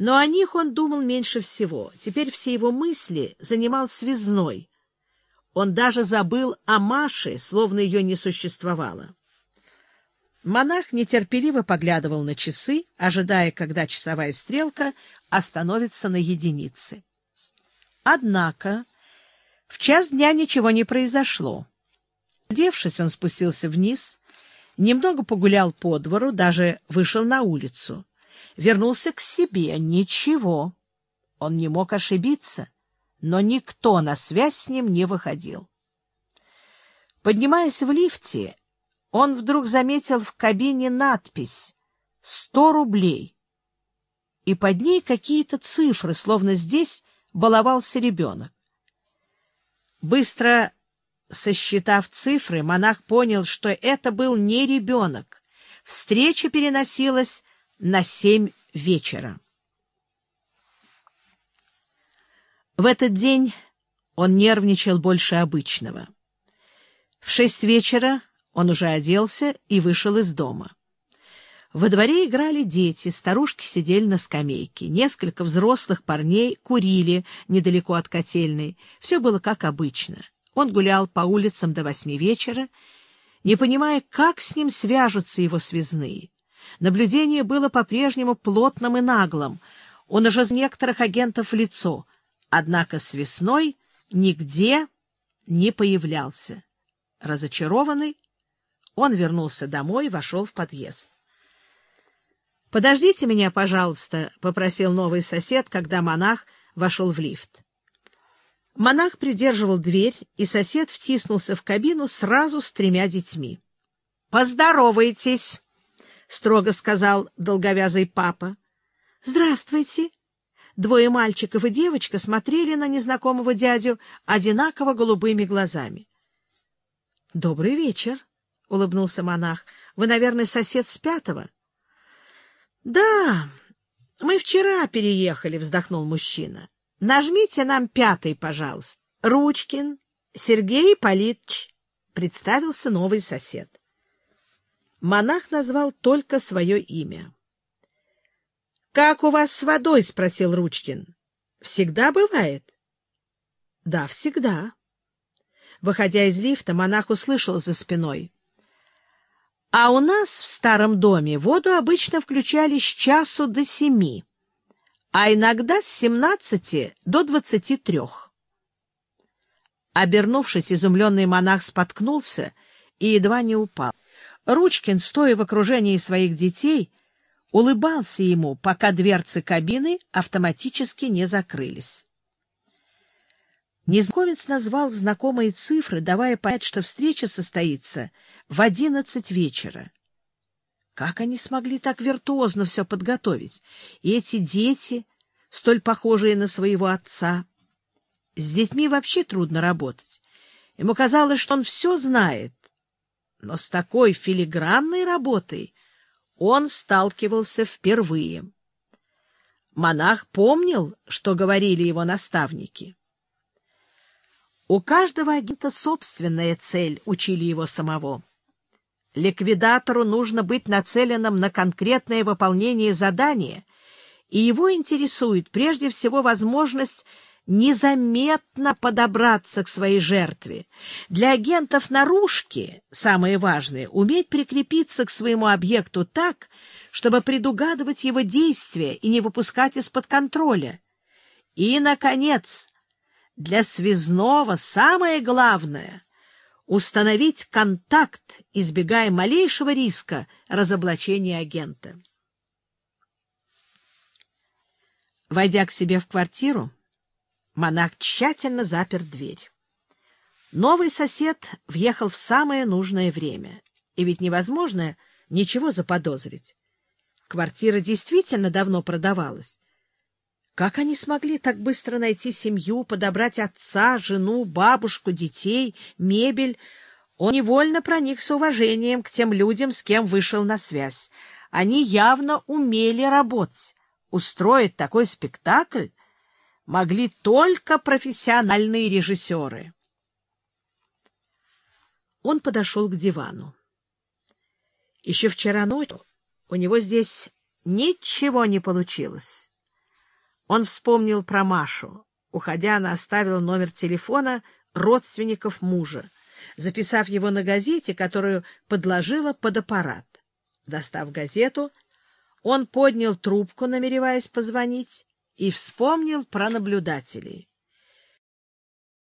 Но о них он думал меньше всего. Теперь все его мысли занимал связной. Он даже забыл о Маше, словно ее не существовало. Монах нетерпеливо поглядывал на часы, ожидая, когда часовая стрелка остановится на единице. Однако в час дня ничего не произошло. Одевшись, он спустился вниз, немного погулял по двору, даже вышел на улицу. Вернулся к себе. Ничего. Он не мог ошибиться, но никто на связь с ним не выходил. Поднимаясь в лифте, он вдруг заметил в кабине надпись «Сто рублей» и под ней какие-то цифры, словно здесь баловался ребенок. Быстро сосчитав цифры, монах понял, что это был не ребенок. Встреча переносилась на семь вечера. В этот день он нервничал больше обычного. В шесть вечера он уже оделся и вышел из дома. Во дворе играли дети, старушки сидели на скамейке. Несколько взрослых парней курили недалеко от котельной. Все было как обычно. Он гулял по улицам до восьми вечера, не понимая, как с ним свяжутся его связные. Наблюдение было по-прежнему плотным и наглым. Он уже с некоторых агентов в лицо, однако связной нигде не появлялся. Разочарованный, он вернулся домой и вошел в подъезд. — Подождите меня, пожалуйста, — попросил новый сосед, когда монах вошел в лифт. Монах придерживал дверь, и сосед втиснулся в кабину сразу с тремя детьми. — Поздоровайтесь, — строго сказал долговязый папа. — Здравствуйте. Двое мальчиков и девочка смотрели на незнакомого дядю одинаково голубыми глазами. — Добрый вечер, — улыбнулся монах. — Вы, наверное, сосед с пятого? —— Да, мы вчера переехали, — вздохнул мужчина. — Нажмите нам пятый, пожалуйста. Ручкин Сергей Политч, — представился новый сосед. Монах назвал только свое имя. — Как у вас с водой? — спросил Ручкин. — Всегда бывает? — Да, всегда. Выходя из лифта, монах услышал за спиной — а у нас в старом доме воду обычно включали с часу до семи, а иногда с семнадцати до двадцати трех. Обернувшись, изумленный монах споткнулся и едва не упал. Ручкин, стоя в окружении своих детей, улыбался ему, пока дверцы кабины автоматически не закрылись. Незнакомец назвал знакомые цифры, давая понять, что встреча состоится в одиннадцать вечера. Как они смогли так виртуозно все подготовить? И эти дети, столь похожие на своего отца. С детьми вообще трудно работать. Ему казалось, что он все знает. Но с такой филигранной работой он сталкивался впервые. Монах помнил, что говорили его наставники. У каждого агента собственная цель, учили его самого. Ликвидатору нужно быть нацеленным на конкретное выполнение задания, и его интересует прежде всего возможность незаметно подобраться к своей жертве. Для агентов наружки самое важное — уметь прикрепиться к своему объекту так, чтобы предугадывать его действия и не выпускать из-под контроля. И, наконец, для связного самое главное — установить контакт, избегая малейшего риска разоблачения агента. Войдя к себе в квартиру, монах тщательно запер дверь. Новый сосед въехал в самое нужное время, и ведь невозможно ничего заподозрить. Квартира действительно давно продавалась. Как они смогли так быстро найти семью, подобрать отца, жену, бабушку, детей, мебель? Он невольно проник с уважением к тем людям, с кем вышел на связь. Они явно умели работать. Устроить такой спектакль могли только профессиональные режиссеры. Он подошел к дивану. Еще вчера ночью у него здесь ничего не получилось. Он вспомнил про Машу. Уходя, она оставила номер телефона родственников мужа, записав его на газете, которую подложила под аппарат. Достав газету, он поднял трубку, намереваясь позвонить, и вспомнил про наблюдателей.